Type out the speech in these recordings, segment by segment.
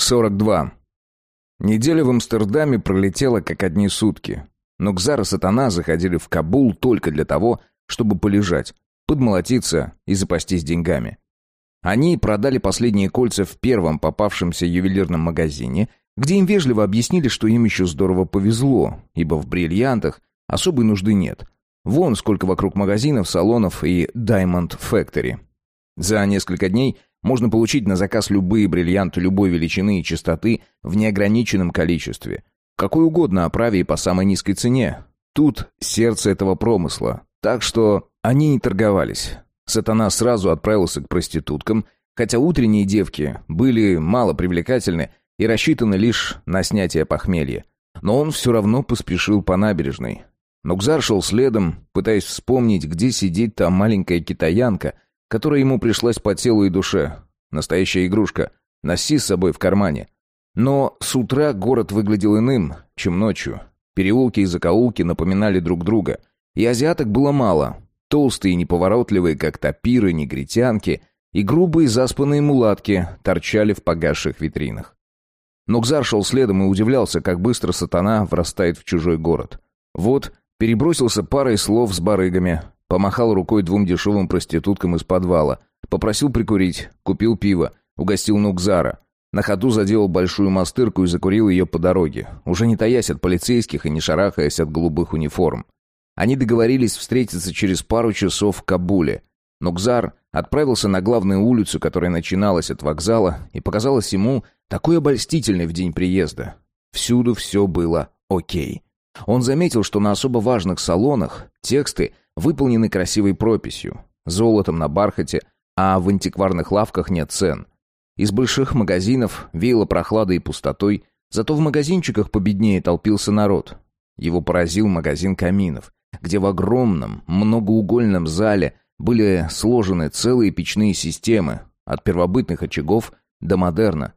42. Неделя в Амстердаме пролетела как одни сутки. Но Кзар и Сатана заходили в Кабул только для того, чтобы полежать, подмолотиться и запастись деньгами. Они продали последние кольца в первом попавшемся ювелирном магазине, где им вежливо объяснили, что им еще здорово повезло, ибо в бриллиантах особой нужды нет. Вон сколько вокруг магазинов, салонов и Diamond Factory. За несколько дней можно получить на заказ любые бриллианты любой величины и частоты в неограниченном количестве. Какой угодно оправе и по самой низкой цене. Тут сердце этого промысла. Так что они не торговались. Сатана сразу отправился к проституткам, хотя утренние девки были мало привлекательны и рассчитаны лишь на снятие похмелья. Но он все равно поспешил по набережной. Нукзар шел следом, пытаясь вспомнить, где сидит та маленькая китаянка — которая ему пришлась по телу и душе. Настоящая игрушка. Носи с собой в кармане. Но с утра город выглядел иным, чем ночью. Переулки и закоулки напоминали друг друга. И азиаток было мало. Толстые и неповоротливые, как тапиры, негритянки, и грубые заспанные мулатки торчали в погасших витринах. Нокзар шел следом и удивлялся, как быстро сатана врастает в чужой город. Вот, перебросился парой слов с барыгами, Помахал рукой двум дешевым проституткам из подвала. Попросил прикурить, купил пиво, угостил Нукзара. На ходу заделал большую мастырку и закурил ее по дороге, уже не таясь от полицейских и не шарахаясь от голубых униформ. Они договорились встретиться через пару часов в Кабуле. Нукзар отправился на главную улицу, которая начиналась от вокзала, и показалась ему такой обольстительной в день приезда. Всюду все было окей. Он заметил, что на особо важных салонах тексты выполнены красивой прописью, золотом на бархате, а в антикварных лавках нет цен. Из больших магазинов веяло прохладой и пустотой, зато в магазинчиках победнее толпился народ. Его поразил магазин каминов, где в огромном многоугольном зале были сложены целые печные системы, от первобытных очагов до модерна.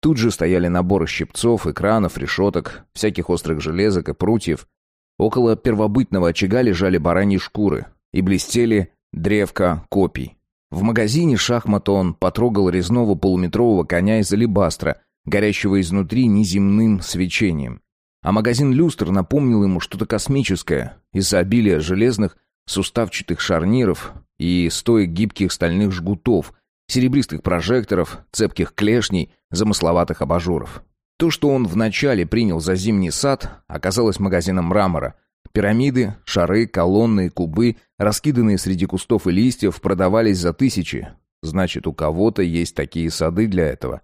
Тут же стояли наборы щипцов, экранов, решеток, всяких острых железок и прутьев. Около первобытного очага лежали бараньи шкуры и блестели древка копий. В магазине шахмата он потрогал резного полуметрового коня из алебастра, горящего изнутри неземным свечением. А магазин люстр напомнил ему что-то космическое из-за обилия железных суставчатых шарниров и стоек гибких стальных жгутов, серебристых прожекторов, цепких клешней, замысловатых абажуров. То, что он вначале принял за зимний сад, оказалось магазином мрамора. Пирамиды, шары, колонны, кубы, раскиданные среди кустов и листьев, продавались за тысячи. Значит, у кого-то есть такие сады для этого.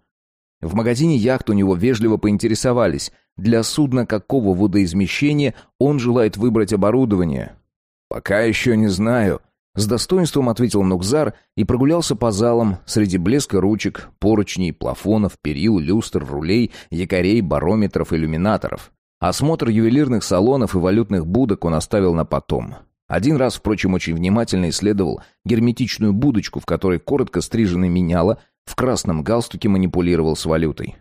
В магазине яхт у него вежливо поинтересовались, для судна какого водоизмещения он желает выбрать оборудование. «Пока еще не знаю», с достоинством ответил Нукзар и прогулялся по залам среди блеска ручек, поручней, плафонов, перил, люстр, рулей, якорей, барометров, иллюминаторов. Осмотр ювелирных салонов и валютных будок он оставил на потом. Один раз, впрочем, очень внимательно исследовал герметичную будочку, в которой коротко стриженный меняла в красном галстуке манипулировал с валютой.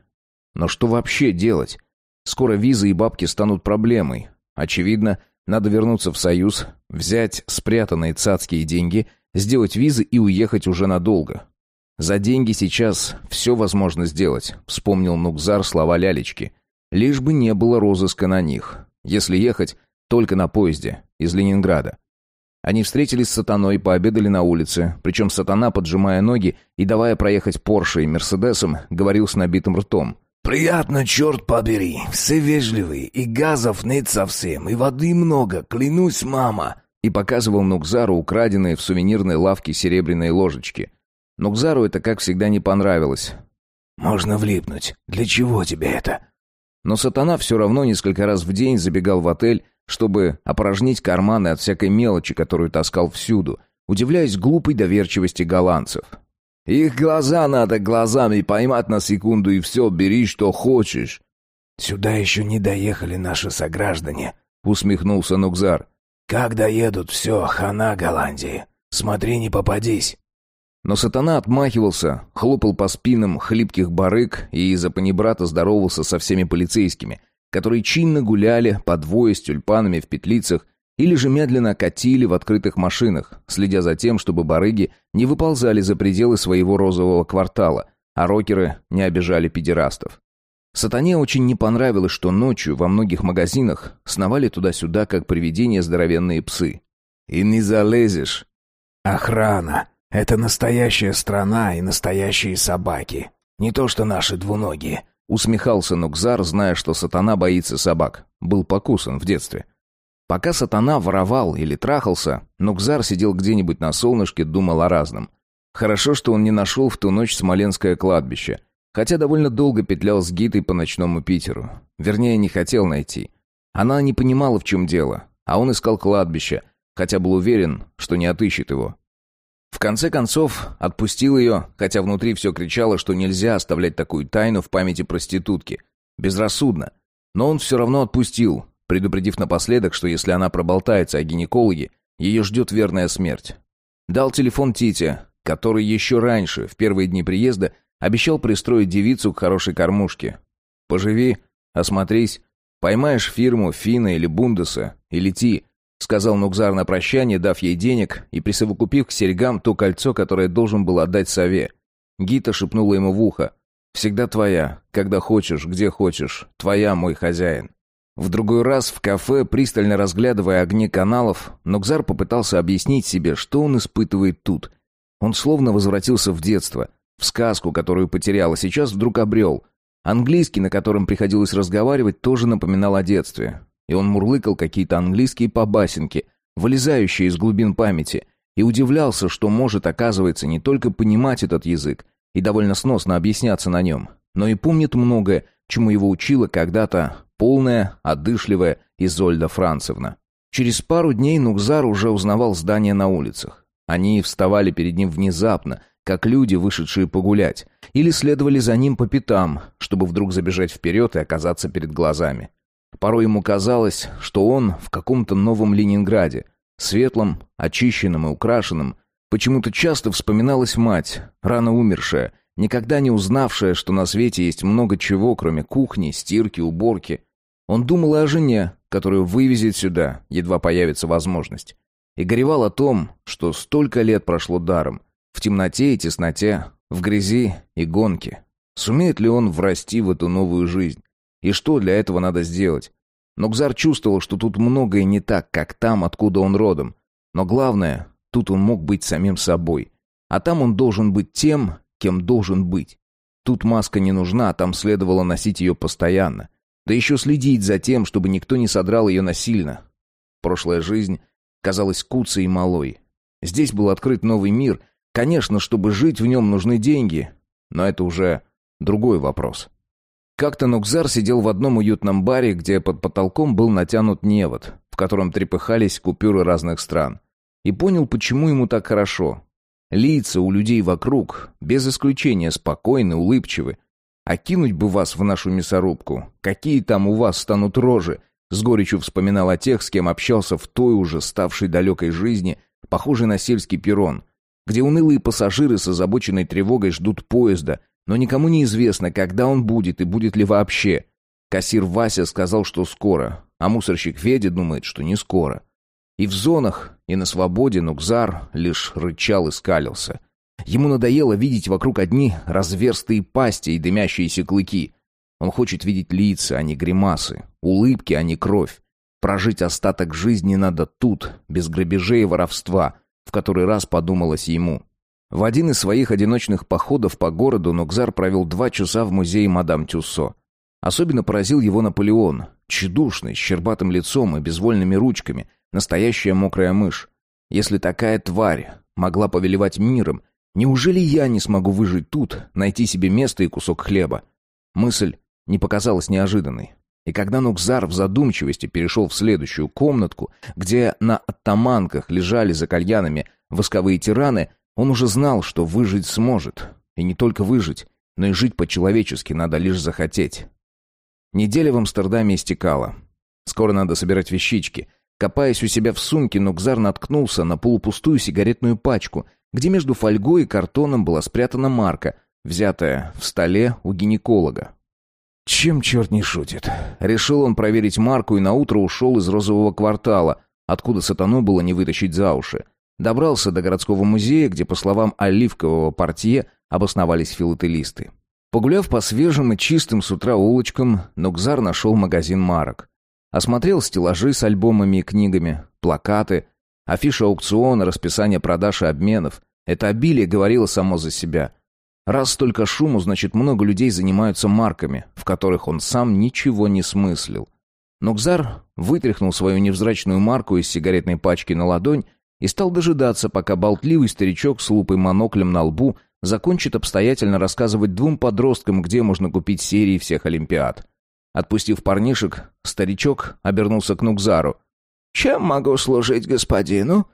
Но что вообще делать? Скоро визы и бабки станут проблемой. Очевидно, надо вернуться в Союз, взять спрятанные цацкие деньги, сделать визы и уехать уже надолго. За деньги сейчас все возможно сделать, вспомнил Нукзар слова Лялечки. Лишь бы не было розыска на них. Если ехать, только на поезде, из Ленинграда. Они встретились с Сатаной, пообедали на улице, причем Сатана, поджимая ноги и давая проехать Порше и Мерседесом, говорил с набитым ртом. «Приятно, черт побери. Все вежливые, и газов нет совсем, и воды много, клянусь, мама!» И показывал Нукзару украденные в сувенирной лавке серебряные ложечки. Нукзару это, как всегда, не понравилось. «Можно влипнуть. Для чего тебе это?» Но сатана все равно несколько раз в день забегал в отель, чтобы опорожнить карманы от всякой мелочи, которую таскал всюду, удивляясь глупой доверчивости голландцев. Их глаза надо глазами поймать на секунду и все, бери, что хочешь». «Сюда еще не доехали наши сограждане», — усмехнулся Нукзар. «Как доедут, все, хана Голландии. Смотри, не попадись». Но сатана отмахивался, хлопал по спинам хлипких барыг и из-за панибрата здоровался со всеми полицейскими, которые чинно гуляли по двое с тюльпанами в петлицах или же медленно катили в открытых машинах, следя за тем, чтобы барыги не выползали за пределы своего розового квартала, а рокеры не обижали педерастов. Сатане очень не понравилось, что ночью во многих магазинах сновали туда-сюда, как привидения здоровенные псы. «И не залезешь». «Охрана. Это настоящая страна и настоящие собаки. Не то что наши двуногие». Усмехался Нукзар, зная, что сатана боится собак. Был покусан в детстве. Пока сатана воровал или трахался, Нукзар сидел где-нибудь на солнышке, думал о разном. Хорошо, что он не нашел в ту ночь Смоленское кладбище — Хотя довольно долго петлял с Гитой по ночному Питеру. Вернее, не хотел найти. Она не понимала, в чем дело, а он искал кладбище, хотя был уверен, что не отыщет его. В конце концов, отпустил ее, хотя внутри все кричало, что нельзя оставлять такую тайну в памяти проститутки. Безрассудно. Но он все равно отпустил, предупредив напоследок, что если она проболтается о гинекологе, ее ждет верная смерть. Дал телефон Тите, который еще раньше, в первые дни приезда, Обещал пристроить девицу к хорошей кормушке. «Поживи, осмотрись, поймаешь фирму Фина или Бундеса и лети», сказал Нукзар на прощание, дав ей денег и присовокупив к серьгам то кольцо, которое должен был отдать сове. Гита шепнула ему в ухо. «Всегда твоя, когда хочешь, где хочешь, твоя, мой хозяин». В другой раз в кафе, пристально разглядывая огни каналов, Нукзар попытался объяснить себе, что он испытывает тут. Он словно возвратился в детство — в сказку, которую потерял, а сейчас вдруг обрел. Английский, на котором приходилось разговаривать, тоже напоминал о детстве. И он мурлыкал какие-то английские побасенки, вылезающие из глубин памяти, и удивлялся, что может, оказывается, не только понимать этот язык и довольно сносно объясняться на нем, но и помнит многое, чему его учила когда-то полная, одышливая Изольда Францевна. Через пару дней Нукзар уже узнавал здания на улицах. Они вставали перед ним внезапно, как люди, вышедшие погулять, или следовали за ним по пятам, чтобы вдруг забежать вперед и оказаться перед глазами. Порой ему казалось, что он в каком-то новом Ленинграде, светлом, очищенном и украшенном. Почему-то часто вспоминалась мать, рано умершая, никогда не узнавшая, что на свете есть много чего, кроме кухни, стирки, уборки. Он думал о жене, которую вывезет сюда, едва появится возможность. И горевал о том, что столько лет прошло даром — в темноте и тесноте, в грязи и гонке. Сумеет ли он врасти в эту новую жизнь? И что для этого надо сделать? Но Гзар чувствовал, что тут многое не так, как там, откуда он родом. Но главное, тут он мог быть самим собой. А там он должен быть тем, кем должен быть. Тут маска не нужна, а там следовало носить ее постоянно. Да еще следить за тем, чтобы никто не содрал ее насильно. Прошлая жизнь казалась куцей и малой. Здесь был открыт новый мир, Конечно, чтобы жить в нем нужны деньги, но это уже другой вопрос. Как-то Нукзар сидел в одном уютном баре, где под потолком был натянут невод, в котором трепыхались купюры разных стран. И понял, почему ему так хорошо. Лица у людей вокруг, без исключения, спокойны, улыбчивы. А кинуть бы вас в нашу мясорубку. Какие там у вас станут рожи? С горечью вспоминал о тех, с кем общался в той уже ставшей далекой жизни, похожей на сельский перрон, где унылые пассажиры с озабоченной тревогой ждут поезда, но никому не известно, когда он будет и будет ли вообще. Кассир Вася сказал, что скоро, а мусорщик Федя думает, что не скоро. И в зонах, и на свободе Нукзар лишь рычал и скалился. Ему надоело видеть вокруг одни разверстые пасти и дымящиеся клыки. Он хочет видеть лица, а не гримасы, улыбки, а не кровь. Прожить остаток жизни надо тут, без грабежей и воровства, в который раз подумалось ему. В один из своих одиночных походов по городу Нокзар провел два часа в музее мадам Тюссо. Особенно поразил его Наполеон, тщедушный, с щербатым лицом и безвольными ручками, настоящая мокрая мышь. Если такая тварь могла повелевать миром, неужели я не смогу выжить тут, найти себе место и кусок хлеба? Мысль не показалась неожиданной. И когда Нукзар в задумчивости перешел в следующую комнатку, где на оттаманках лежали за кальянами восковые тираны, он уже знал, что выжить сможет. И не только выжить, но и жить по-человечески надо лишь захотеть. Неделя в Амстердаме истекала. Скоро надо собирать вещички. Копаясь у себя в сумке, Нукзар наткнулся на полупустую сигаретную пачку, где между фольгой и картоном была спрятана марка, взятая в столе у гинеколога. Чем черт не шутит? Решил он проверить марку и наутро ушел из розового квартала, откуда сатану было не вытащить за уши. Добрался до городского музея, где, по словам оливкового портье, обосновались филателисты. Погуляв по свежим и чистым с утра улочкам, Нукзар нашел магазин марок. Осмотрел стеллажи с альбомами и книгами, плакаты, афиши аукциона, расписание продаж и обменов. Это обилие говорило само за себя. Раз столько шуму, значит много людей занимаются марками, в которых он сам ничего не смыслил. Нукзар вытряхнул свою невзрачную марку из сигаретной пачки на ладонь и стал дожидаться, пока болтливый старичок с лупой-моноклем на лбу закончит обстоятельно рассказывать двум подросткам, где можно купить серии всех Олимпиад. Отпустив парнишек, старичок обернулся к Нукзару. «Чем могу служить господину?»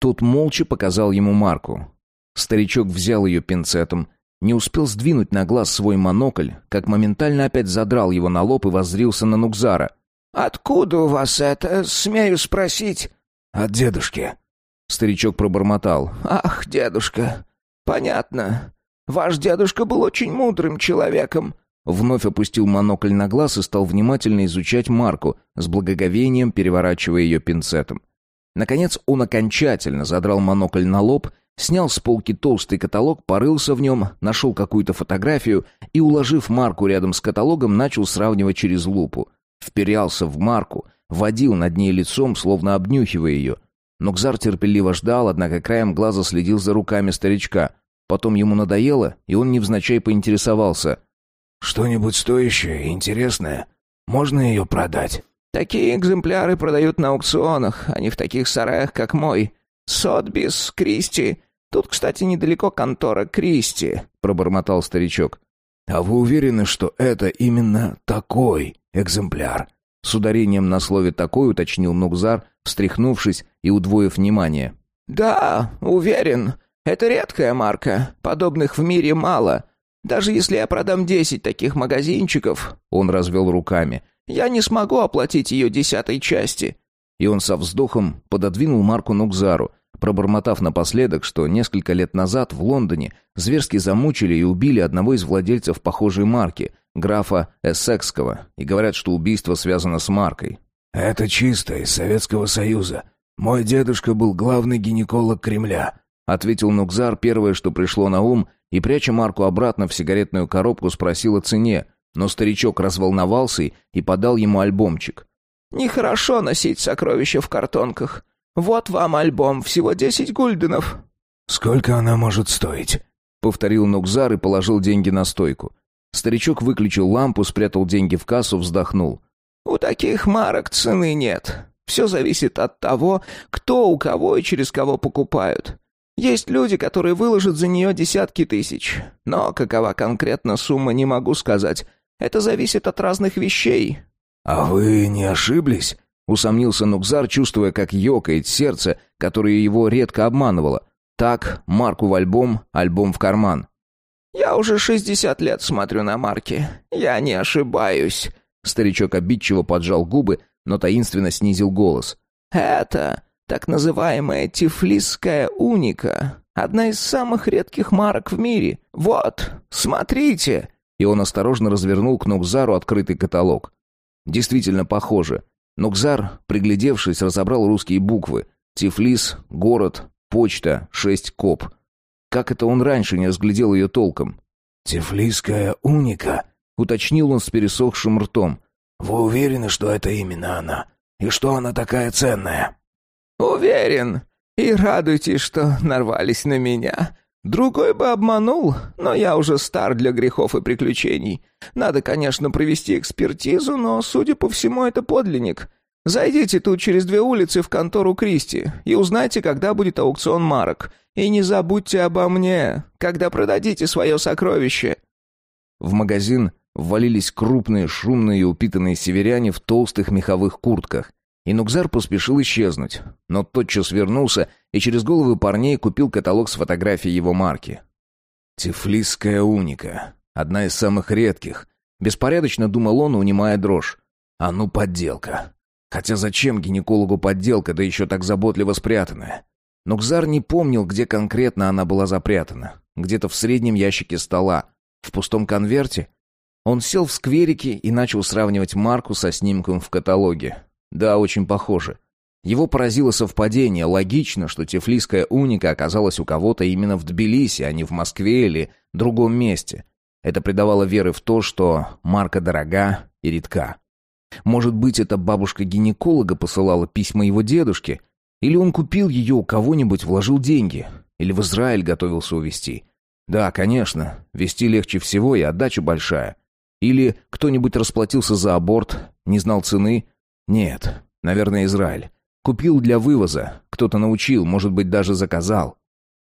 Тут молча показал ему марку. Старичок взял ее пинцетом, не успел сдвинуть на глаз свой монокль, как моментально опять задрал его на лоб и воззрился на Нукзара. «Откуда у вас это, смею спросить?» «От дедушки». Старичок пробормотал. «Ах, дедушка, понятно. Ваш дедушка был очень мудрым человеком». Вновь опустил монокль на глаз и стал внимательно изучать марку, с благоговением переворачивая ее пинцетом. Наконец он окончательно задрал монокль на лоб, снял с полки толстый каталог, порылся в нем, нашел какую-то фотографию и, уложив марку рядом с каталогом, начал сравнивать через лупу. Вперялся в марку, водил над ней лицом, словно обнюхивая ее. Но Кзар терпеливо ждал, однако краем глаза следил за руками старичка. Потом ему надоело, и он невзначай поинтересовался. «Что-нибудь стоящее, интересное? Можно ее продать?» «Такие экземпляры продают на аукционах, а не в таких сараях, как мой. Сотбис, Кристи. Тут, кстати, недалеко контора Кристи», — пробормотал старичок. «А вы уверены, что это именно такой экземпляр?» С ударением на слове «такой» уточнил Нукзар, встряхнувшись и удвоив внимание. «Да, уверен. Это редкая марка. Подобных в мире мало. Даже если я продам десять таких магазинчиков...» Он развел руками. «Я не смогу оплатить ее десятой части». И он со вздохом пододвинул марку Нукзару, пробормотав напоследок, что несколько лет назад в Лондоне зверски замучили и убили одного из владельцев похожей марки, графа Эссекского, и говорят, что убийство связано с маркой. «Это чисто из Советского Союза. Мой дедушка был главный гинеколог Кремля», ответил Нукзар первое, что пришло на ум, и, пряча марку обратно в сигаретную коробку, спросил о цене, но старичок разволновался и подал ему альбомчик. «Нехорошо носить сокровища в картонках. Вот вам альбом, всего десять гульденов». «Сколько она может стоить?» — повторил Нукзар и положил деньги на стойку. Старичок выключил лампу, спрятал деньги в кассу, вздохнул. «У таких марок цены нет. Все зависит от того, кто у кого и через кого покупают. Есть люди, которые выложат за нее десятки тысяч. Но какова конкретно сумма, не могу сказать. Это зависит от разных вещей». «А вы не ошиблись?» — усомнился Нукзар, чувствуя, как ёкает сердце, которое его редко обманывало. Так, марку в альбом, альбом в карман. «Я уже шестьдесят лет смотрю на марки. Я не ошибаюсь». Старичок обидчиво поджал губы, но таинственно снизил голос. «Это так называемая тифлисская уника. Одна из самых редких марок в мире. Вот, смотрите!» И он осторожно развернул к Нукзару открытый каталог. Действительно похоже. Нукзар, приглядевшись, разобрал русские буквы. Тифлис, город, почта, шесть коп. Как это он раньше не разглядел ее толком? «Тифлисская уника», — уточнил он с пересохшим ртом. «Вы уверены, что это именно она? И что она такая ценная?» «Уверен. И радуйтесь, что нарвались на меня. Другой бы обманул, но я уже стар для грехов и приключений. Надо, конечно, провести экспертизу, но, судя по всему, это подлинник. Зайдите тут через две улицы в контору Кристи и узнайте, когда будет аукцион марок. И не забудьте обо мне, когда продадите свое сокровище». В магазин ввалились крупные, шумные и упитанные северяне в толстых меховых куртках. И Нукзар поспешил исчезнуть, но тотчас вернулся и через головы парней купил каталог с фотографией его марки. «Тифлисская уника. Одна из самых редких». Беспорядочно думал он, унимая дрожь. «А ну, подделка. Хотя зачем гинекологу подделка, да еще так заботливо спрятанная?» Нукзар не помнил, где конкретно она была запрятана. Где-то в среднем ящике стола. В пустом конверте? Он сел в скверике и начал сравнивать марку со снимком в каталоге. Да, очень похоже. Его поразило совпадение. Логично, что тифлисская уника оказалась у кого-то именно в Тбилиси, а не в Москве или другом месте. Это придавало веры в то, что марка дорога и редка. Может быть, это бабушка-гинеколога посылала письма его дедушке? Или он купил ее у кого-нибудь, вложил деньги? Или в Израиль готовился увезти? Да, конечно, везти легче всего и отдача большая. Или кто-нибудь расплатился за аборт, не знал цены? Нет, наверное, Израиль. Купил для вывоза, кто-то научил, может быть, даже заказал.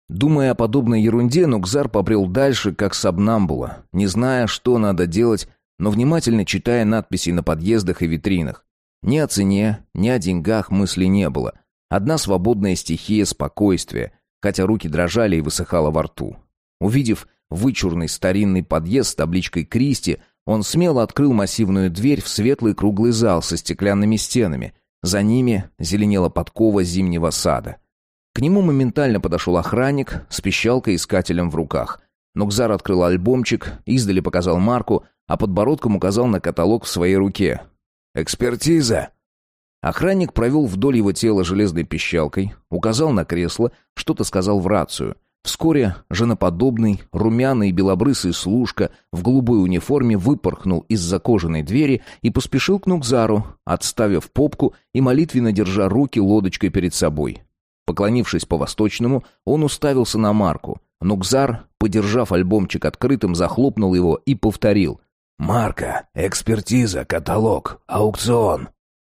Думая о подобной ерунде, Нукзар побрел дальше, как сабнамбула, не зная, что надо делать, но внимательно читая надписи на подъездах и витринах. Ни о цене, ни о деньгах мысли не было. Одна свободная стихия спокойствия, хотя руки дрожали и высыхало во рту. Увидев вычурный старинный подъезд с табличкой «Кристи», он смело открыл массивную дверь в светлый круглый зал со стеклянными стенами. За ними зеленела подкова зимнего сада. К нему моментально подошел охранник с пищалкой-искателем в руках. Нокзар открыл альбомчик, издали показал марку, а подбородком указал на каталог в своей руке. «Экспертиза!» Охранник провел вдоль его тела железной пищалкой, указал на кресло, что-то сказал в рацию. Вскоре женоподобный, румяный и белобрысый служка в голубой униформе выпорхнул из-за кожаной двери и поспешил к Нукзару, отставив попку и молитвенно держа руки лодочкой перед собой. Поклонившись по-восточному, он уставился на Марку. Нукзар, подержав альбомчик открытым, захлопнул его и повторил. «Марка, экспертиза, каталог, аукцион».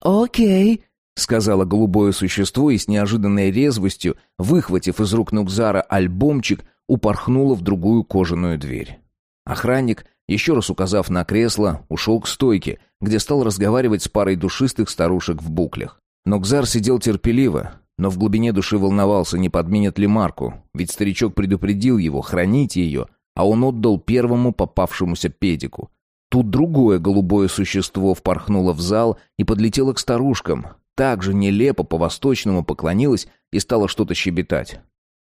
«Окей», — сказала голубое существо и с неожиданной резвостью, выхватив из рук Нукзара альбомчик, упорхнула в другую кожаную дверь. Охранник, еще раз указав на кресло, ушел к стойке, где стал разговаривать с парой душистых старушек в буклях. Нокзар сидел терпеливо, но в глубине души волновался, не подменят ли Марку, ведь старичок предупредил его хранить ее, а он отдал первому попавшемуся педику. Тут другое голубое существо впорхнуло в зал и подлетело к старушкам, также нелепо по-восточному поклонилась и стала что-то щебетать.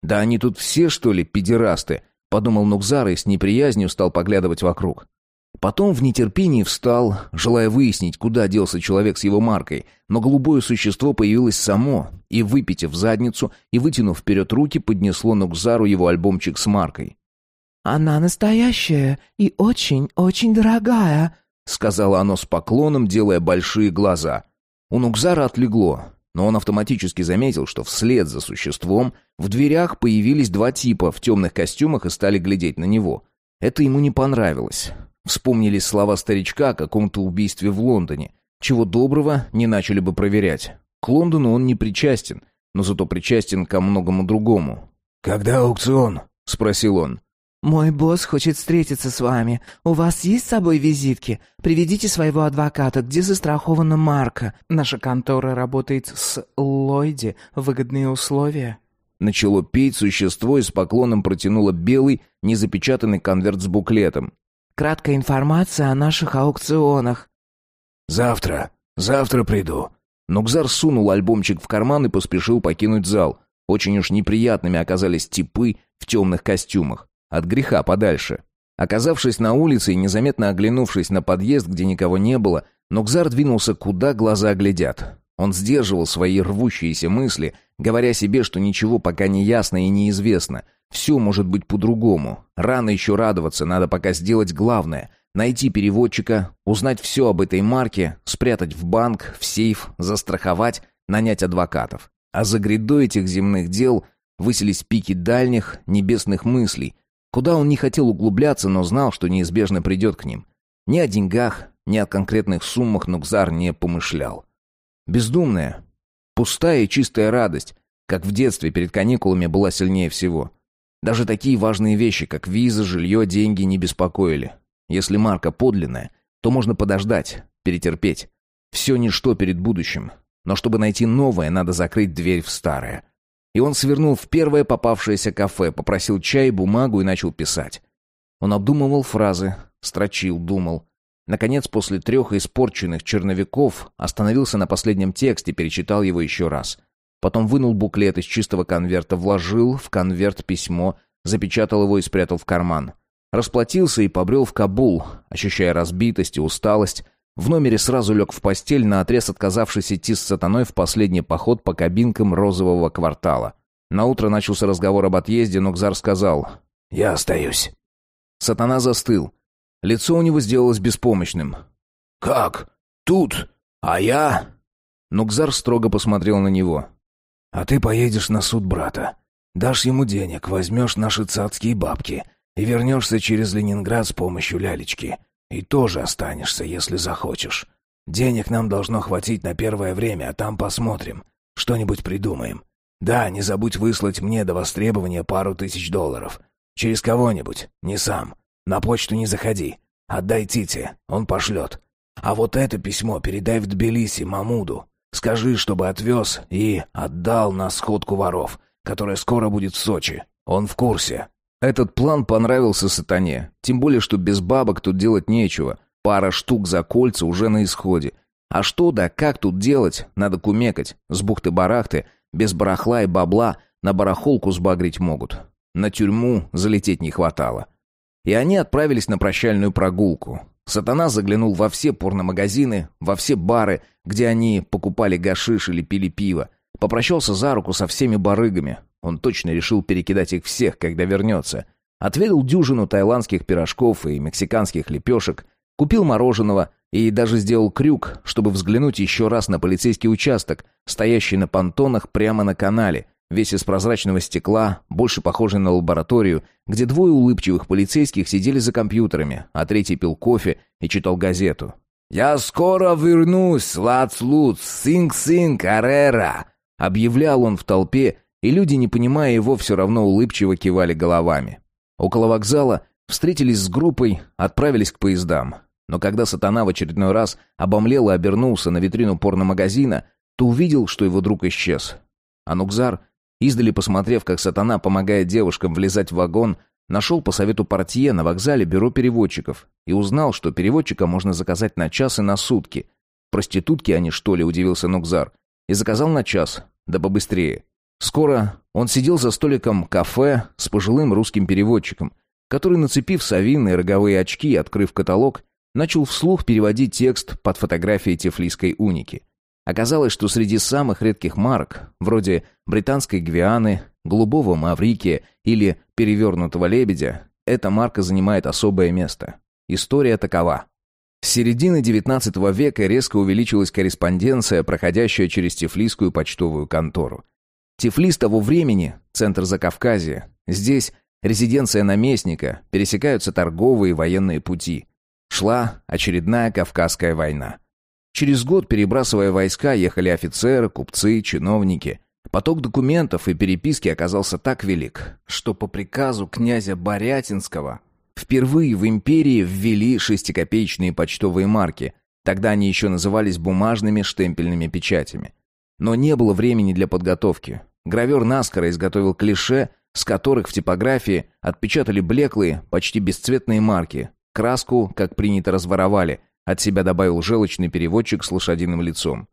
«Да они тут все, что ли, педерасты?» — подумал Нукзар и с неприязнью стал поглядывать вокруг. Потом в нетерпении встал, желая выяснить, куда делся человек с его маркой, но голубое существо появилось само, и, выпитив задницу и вытянув вперед руки, поднесло Нукзару его альбомчик с маркой. «Она настоящая и очень-очень дорогая», — сказала оно с поклоном, делая большие глаза. У Нукзара отлегло, но он автоматически заметил, что вслед за существом в дверях появились два типа в темных костюмах и стали глядеть на него. Это ему не понравилось. Вспомнились слова старичка о каком-то убийстве в Лондоне. Чего доброго, не начали бы проверять. К Лондону он не причастен, но зато причастен ко многому другому. «Когда аукцион?» — спросил он. «Мой босс хочет встретиться с вами. У вас есть с собой визитки? Приведите своего адвоката, где застрахована марка. Наша контора работает с Ллойди. Выгодные условия». Начало петь существо и с поклоном протянуло белый, незапечатанный конверт с буклетом. «Краткая информация о наших аукционах». «Завтра. Завтра приду». Нукзар сунул альбомчик в карман и поспешил покинуть зал. Очень уж неприятными оказались типы в темных костюмах. От греха подальше. Оказавшись на улице и незаметно оглянувшись на подъезд, где никого не было, Нокзар двинулся, куда глаза глядят. Он сдерживал свои рвущиеся мысли, говоря себе, что ничего пока не ясно и неизвестно. Все может быть по-другому. Рано еще радоваться, надо пока сделать главное. Найти переводчика, узнать все об этой марке, спрятать в банк, в сейф, застраховать, нанять адвокатов. А за грядой этих земных дел высились пики дальних, небесных мыслей, Куда он не хотел углубляться, но знал, что неизбежно придет к ним. Ни о деньгах, ни о конкретных суммах Нукзар не помышлял. Бездумная, пустая и чистая радость, как в детстве перед каникулами была сильнее всего. Даже такие важные вещи, как виза, жилье, деньги не беспокоили. Если марка подлинная, то можно подождать, перетерпеть. Все ничто перед будущим. Но чтобы найти новое, надо закрыть дверь в старое. И он свернул в первое попавшееся кафе, попросил чай, бумагу и начал писать. Он обдумывал фразы, строчил, думал. Наконец, после трех испорченных черновиков, остановился на последнем тексте, перечитал его еще раз. Потом вынул буклет из чистого конверта, вложил в конверт письмо, запечатал его и спрятал в карман. Расплатился и побрел в Кабул, ощущая разбитость и усталость. В номере сразу лег в постель, наотрез отказавшись идти с сатаной в последний поход по кабинкам розового квартала. Наутро начался разговор об отъезде, но Кзар сказал «Я остаюсь». Сатана застыл. Лицо у него сделалось беспомощным. «Как? Тут? А я?» Нукзар строго посмотрел на него. «А ты поедешь на суд брата. Дашь ему денег, возьмешь наши цацкие бабки и вернешься через Ленинград с помощью лялечки. И тоже останешься, если захочешь. Денег нам должно хватить на первое время, а там посмотрим. Что-нибудь придумаем. Да, не забудь выслать мне до востребования пару тысяч долларов. Через кого-нибудь, не сам. На почту не заходи. Отдай Тите, он пошлет. А вот это письмо передай в Тбилиси Мамуду. Скажи, чтобы отвез и отдал на сходку воров, которая скоро будет в Сочи. Он в курсе». Этот план понравился сатане, тем более, что без бабок тут делать нечего. Пара штук за кольца уже на исходе. А что да как тут делать? Надо кумекать. С бухты-барахты, без барахла и бабла, на барахолку сбагрить могут. На тюрьму залететь не хватало. И они отправились на прощальную прогулку. Сатана заглянул во все порномагазины, во все бары, где они покупали гашиш или пили пиво. Попрощался за руку со всеми барыгами. Он точно решил перекидать их всех, когда вернется. Отведал дюжину тайландских пирожков и мексиканских лепешек, купил мороженого и даже сделал крюк, чтобы взглянуть еще раз на полицейский участок, стоящий на понтонах прямо на канале, весь из прозрачного стекла, больше похожий на лабораторию, где двое улыбчивых полицейских сидели за компьютерами, а третий пил кофе и читал газету. «Я скоро вернусь, Лац-Луц, Синг-Синг, Арера!» Объявлял он в толпе, и люди, не понимая его, все равно улыбчиво кивали головами. Около вокзала встретились с группой, отправились к поездам. Но когда сатана в очередной раз обомлел и обернулся на витрину порномагазина, то увидел, что его друг исчез. Анукзар, издали посмотрев, как сатана помогает девушкам влезать в вагон, нашел по совету портье на вокзале бюро переводчиков и узнал, что переводчика можно заказать на час и на сутки. Проститутки они, что ли, удивился Нукзар. И заказал на час, да побыстрее. Скоро он сидел за столиком кафе с пожилым русским переводчиком, который, нацепив совиные роговые очки и открыв каталог, начал вслух переводить текст под фотографией тефлийской уники. Оказалось, что среди самых редких марок, вроде британской гвианы, голубого маврикия или перевернутого лебедя, эта марка занимает особое место. История такова. С середины XIX века резко увеличилась корреспонденция, проходящая через Тифлисскую почтовую контору. Тифлис того времени, центр Закавказья. Здесь резиденция наместника, пересекаются торговые и военные пути. Шла очередная Кавказская война. Через год, перебрасывая войска, ехали офицеры, купцы, чиновники. Поток документов и переписки оказался так велик, что по приказу князя Борятинского впервые в империи ввели шестикопеечные почтовые марки. Тогда они еще назывались бумажными штемпельными печатями. Но не было времени для подготовки. Гравер наскоро изготовил клише, с которых в типографии отпечатали блеклые, почти бесцветные марки. Краску, как принято, разворовали. От себя добавил желчный переводчик с лошадиным лицом.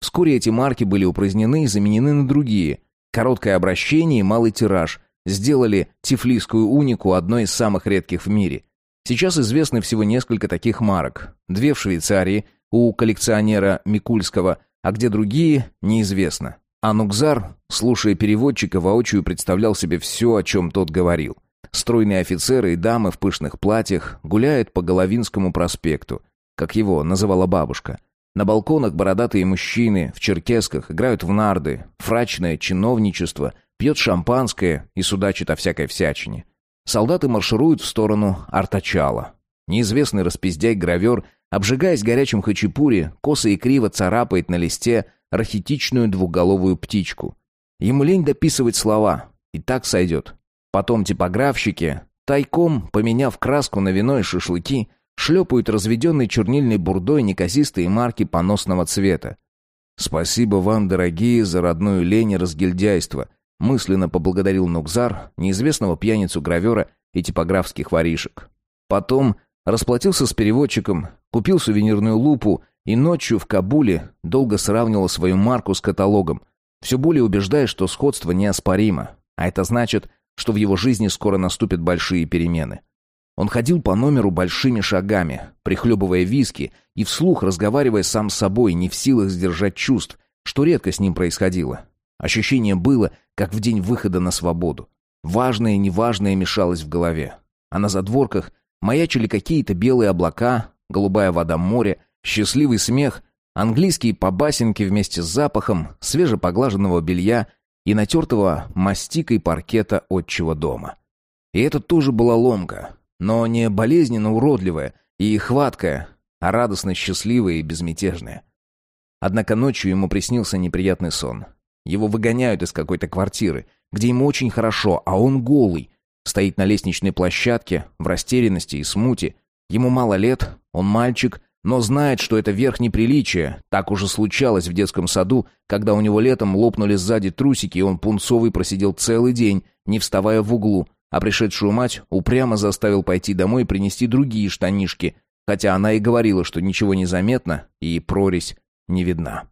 Вскоре эти марки были упразднены и заменены на другие. Короткое обращение и малый тираж сделали тифлисскую унику одной из самых редких в мире. Сейчас известны всего несколько таких марок. Две в Швейцарии, у коллекционера Микульского – а где другие – неизвестно. А Нукзар, слушая переводчика, воочию представлял себе все, о чем тот говорил. Стройные офицеры и дамы в пышных платьях гуляют по Головинскому проспекту, как его называла бабушка. На балконах бородатые мужчины в черкесках играют в нарды, фрачное чиновничество пьет шампанское и судачит о всякой всячине. Солдаты маршируют в сторону Артачала. Неизвестный распиздяй-гравер Обжигаясь горячим хачапури, косо и криво царапает на листе рахитичную двуголовую птичку. Ему лень дописывать слова, и так сойдет. Потом типографщики, тайком, поменяв краску на вино и шашлыки, шлепают разведенной чернильной бурдой неказистые марки поносного цвета. «Спасибо вам, дорогие, за родную лень и разгильдяйство», мысленно поблагодарил Нукзар, неизвестного пьяницу-гравера и типографских воришек. Потом Расплатился с переводчиком, купил сувенирную лупу и ночью в Кабуле долго сравнивал свою марку с каталогом, все более убеждаясь, что сходство неоспоримо, а это значит, что в его жизни скоро наступят большие перемены. Он ходил по номеру большими шагами, прихлебывая виски и вслух разговаривая сам с собой, не в силах сдержать чувств, что редко с ним происходило. Ощущение было, как в день выхода на свободу. Важное и неважное мешалось в голове. А на задворках маячили какие-то белые облака, голубая вода моря, счастливый смех, английские побасенки вместе с запахом свежепоглаженного белья и натертого мастикой паркета отчего дома. И это тоже была ломка, но не болезненно уродливая и хваткая, а радостно счастливая и безмятежная. Однако ночью ему приснился неприятный сон. Его выгоняют из какой-то квартиры, где ему очень хорошо, а он голый, стоит на лестничной площадке, в растерянности и смуте. Ему мало лет, он мальчик, но знает, что это верх неприличия. Так уже случалось в детском саду, когда у него летом лопнули сзади трусики, и он пунцовый просидел целый день, не вставая в углу, а пришедшую мать упрямо заставил пойти домой и принести другие штанишки, хотя она и говорила, что ничего не заметно и прорезь не видна.